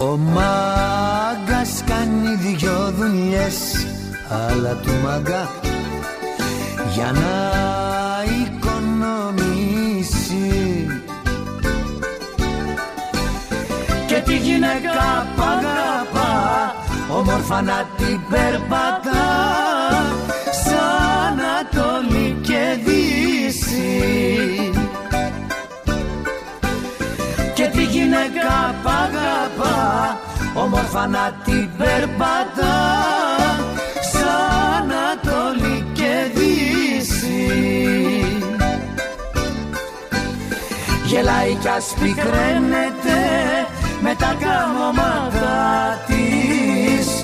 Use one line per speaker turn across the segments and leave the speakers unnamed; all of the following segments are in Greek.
Ο μάγκας κάνει δυο δουλειές Αλλά του μάγκα για να οικονομήσει. Και τη γυναίκα παγαπά ομόρφανά την περπατά. Όμορφα να την περπατά σαν Ανατολή και Δύση. Γελάει κι ας πικραίνεται με τα καμώματα της.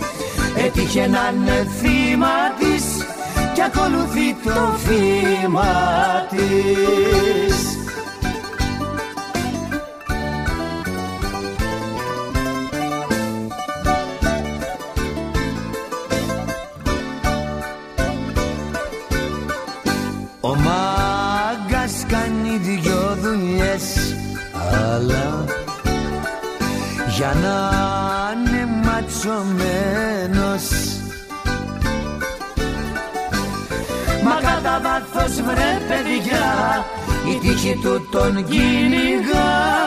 Έτυχε να είναι θύμα της και ακολουθεί το θύμα της Ο μάγκας κάνει δυο δουλειές αλλά για να είναι ματσωμένος. Μα κατά βάθος βρε παιδιά η τύχη του τον κυνηγά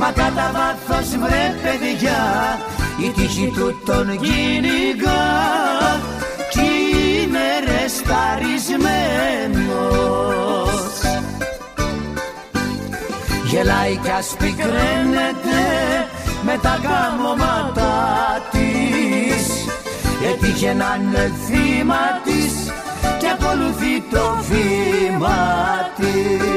Μα κατά βάθος βρε παιδιά η τύχη του τον κυνηγά. Κι είναι ρεσταρισμένος Γελάει κι ας πικραίνεται με τα γάμωματα της. Έτυχε να είναι θύμα της και ακολουθεί το βήμα της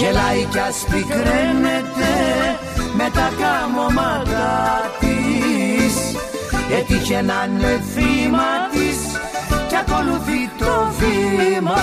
Γελάει κι ας με τα καμώματα της. Έτυχε να είναι θύμα της κι ακολουθεί το βήμα